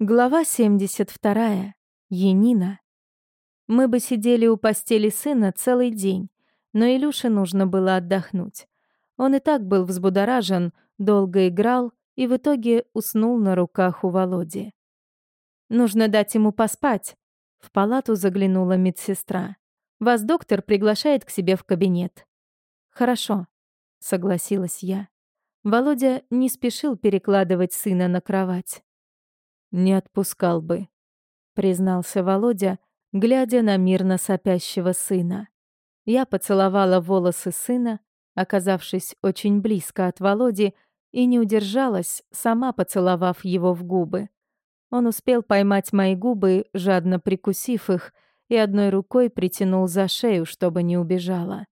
Глава 72. Енина. Мы бы сидели у постели сына целый день, но Илюше нужно было отдохнуть. Он и так был взбудоражен, долго играл и в итоге уснул на руках у Володи. «Нужно дать ему поспать», — в палату заглянула медсестра. «Вас доктор приглашает к себе в кабинет». «Хорошо», — согласилась я. Володя не спешил перекладывать сына на кровать. «Не отпускал бы», — признался Володя, глядя на мирно сопящего сына. Я поцеловала волосы сына, оказавшись очень близко от Володи, и не удержалась, сама поцеловав его в губы. Он успел поймать мои губы, жадно прикусив их, и одной рукой притянул за шею, чтобы не убежала.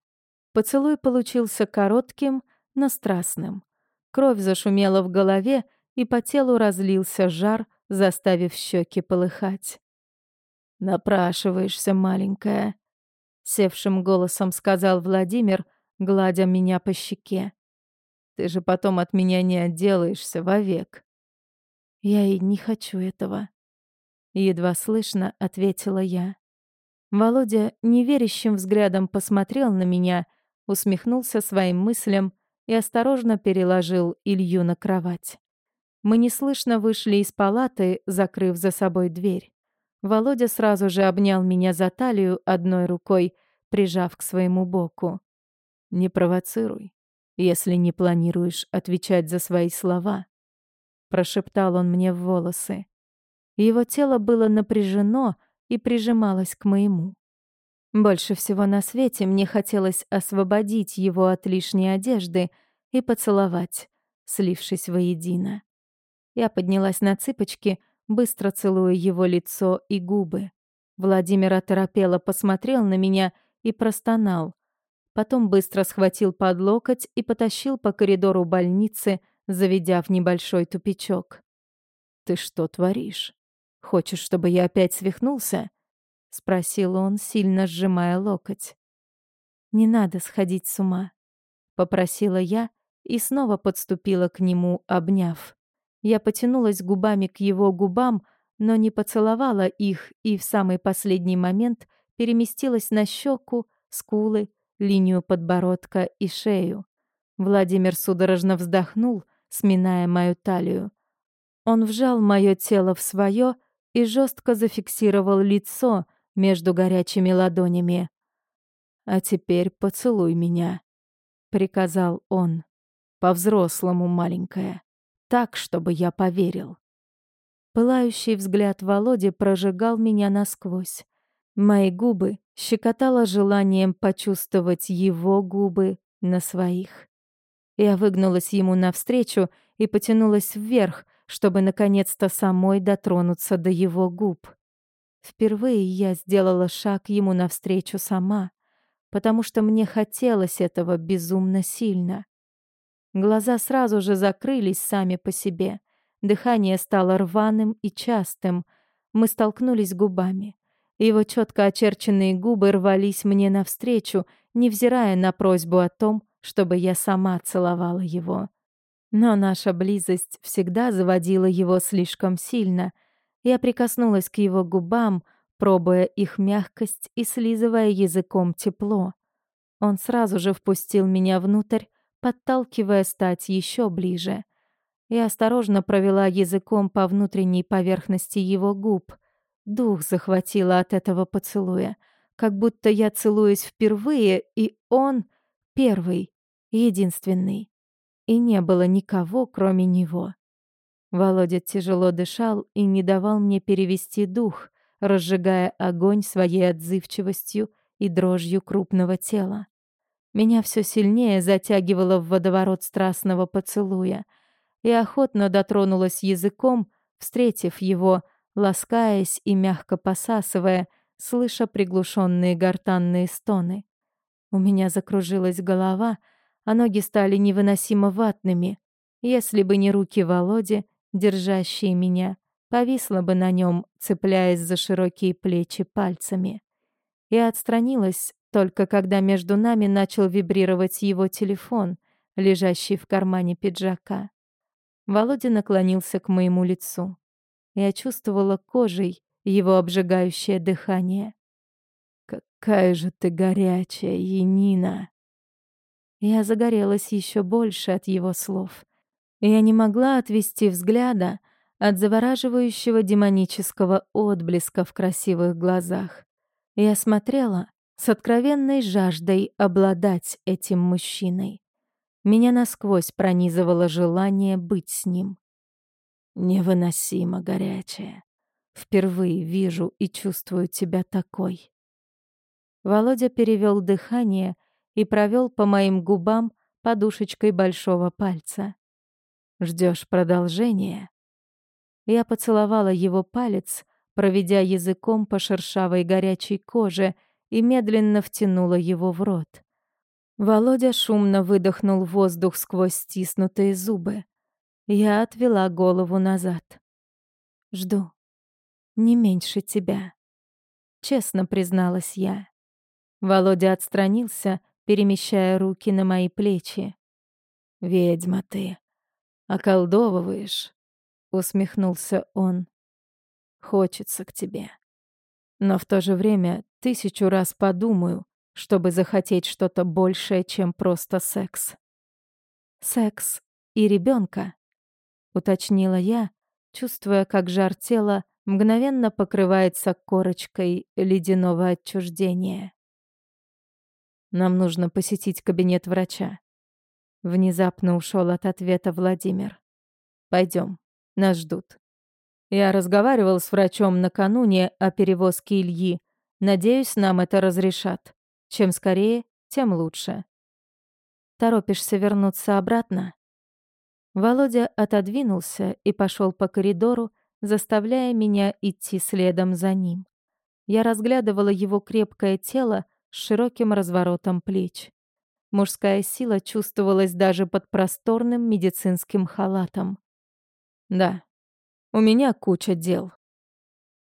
Поцелуй получился коротким, но страстным. Кровь зашумела в голове, и по телу разлился жар, заставив щеки полыхать. «Напрашиваешься, маленькая», — севшим голосом сказал Владимир, гладя меня по щеке. «Ты же потом от меня не отделаешься вовек». «Я и не хочу этого», — едва слышно ответила я. Володя неверящим взглядом посмотрел на меня, усмехнулся своим мыслям и осторожно переложил Илью на кровать. Мы неслышно вышли из палаты, закрыв за собой дверь. Володя сразу же обнял меня за талию одной рукой, прижав к своему боку. «Не провоцируй, если не планируешь отвечать за свои слова», — прошептал он мне в волосы. Его тело было напряжено и прижималось к моему. Больше всего на свете мне хотелось освободить его от лишней одежды и поцеловать, слившись воедино. Я поднялась на цыпочки, быстро целуя его лицо и губы. Владимир оторопело посмотрел на меня и простонал. Потом быстро схватил под локоть и потащил по коридору больницы, заведя в небольшой тупичок. «Ты что творишь? Хочешь, чтобы я опять свихнулся?» — спросил он, сильно сжимая локоть. «Не надо сходить с ума», — попросила я и снова подступила к нему, обняв. Я потянулась губами к его губам, но не поцеловала их и в самый последний момент переместилась на щеку, скулы, линию подбородка и шею. Владимир судорожно вздохнул, сминая мою талию. Он вжал мое тело в свое и жестко зафиксировал лицо между горячими ладонями. «А теперь поцелуй меня», — приказал он. «По-взрослому, маленькая» так, чтобы я поверил. Пылающий взгляд Володи прожигал меня насквозь. Мои губы щекотало желанием почувствовать его губы на своих. Я выгнулась ему навстречу и потянулась вверх, чтобы наконец-то самой дотронуться до его губ. Впервые я сделала шаг ему навстречу сама, потому что мне хотелось этого безумно сильно. Глаза сразу же закрылись сами по себе. Дыхание стало рваным и частым. Мы столкнулись губами. Его четко очерченные губы рвались мне навстречу, невзирая на просьбу о том, чтобы я сама целовала его. Но наша близость всегда заводила его слишком сильно. Я прикоснулась к его губам, пробуя их мягкость и слизывая языком тепло. Он сразу же впустил меня внутрь, подталкивая стать еще ближе. Я осторожно провела языком по внутренней поверхности его губ. Дух захватило от этого поцелуя, как будто я целуюсь впервые, и он первый, единственный. И не было никого, кроме него. Володя тяжело дышал и не давал мне перевести дух, разжигая огонь своей отзывчивостью и дрожью крупного тела. Меня все сильнее затягивало в водоворот страстного поцелуя. и охотно дотронулась языком, встретив его, ласкаясь и мягко посасывая, слыша приглушенные гортанные стоны. У меня закружилась голова, а ноги стали невыносимо ватными. Если бы не руки Володи, держащие меня, повисла бы на нем, цепляясь за широкие плечи пальцами. Я отстранилась, только когда между нами начал вибрировать его телефон, лежащий в кармане пиджака. Володя наклонился к моему лицу. Я чувствовала кожей его обжигающее дыхание. «Какая же ты горячая, Енина!» Я загорелась еще больше от его слов. Я не могла отвести взгляда от завораживающего демонического отблеска в красивых глазах. Я смотрела с откровенной жаждой обладать этим мужчиной. Меня насквозь пронизывало желание быть с ним. Невыносимо горячая. Впервые вижу и чувствую тебя такой. Володя перевел дыхание и провел по моим губам подушечкой большого пальца. Ждешь продолжения? Я поцеловала его палец, проведя языком по шершавой горячей коже и медленно втянула его в рот. Володя шумно выдохнул воздух сквозь стиснутые зубы. Я отвела голову назад. Жду. Не меньше тебя. Честно призналась я. Володя отстранился, перемещая руки на мои плечи. «Ведьма ты, околдовываешь», — усмехнулся он. «Хочется к тебе. Но в то же время тысячу раз подумаю, чтобы захотеть что-то большее, чем просто секс». «Секс и ребенка, уточнила я, чувствуя, как жар тела мгновенно покрывается корочкой ледяного отчуждения. Нам нужно посетить кабинет врача. Внезапно ушел от ответа Владимир. Пойдем, нас ждут. Я разговаривал с врачом накануне о перевозке Ильи. Надеюсь, нам это разрешат. Чем скорее, тем лучше. Торопишься вернуться обратно? Володя отодвинулся и пошел по коридору, заставляя меня идти следом за ним. Я разглядывала его крепкое тело, с широким разворотом плеч. Мужская сила чувствовалась даже под просторным медицинским халатом. «Да, у меня куча дел»,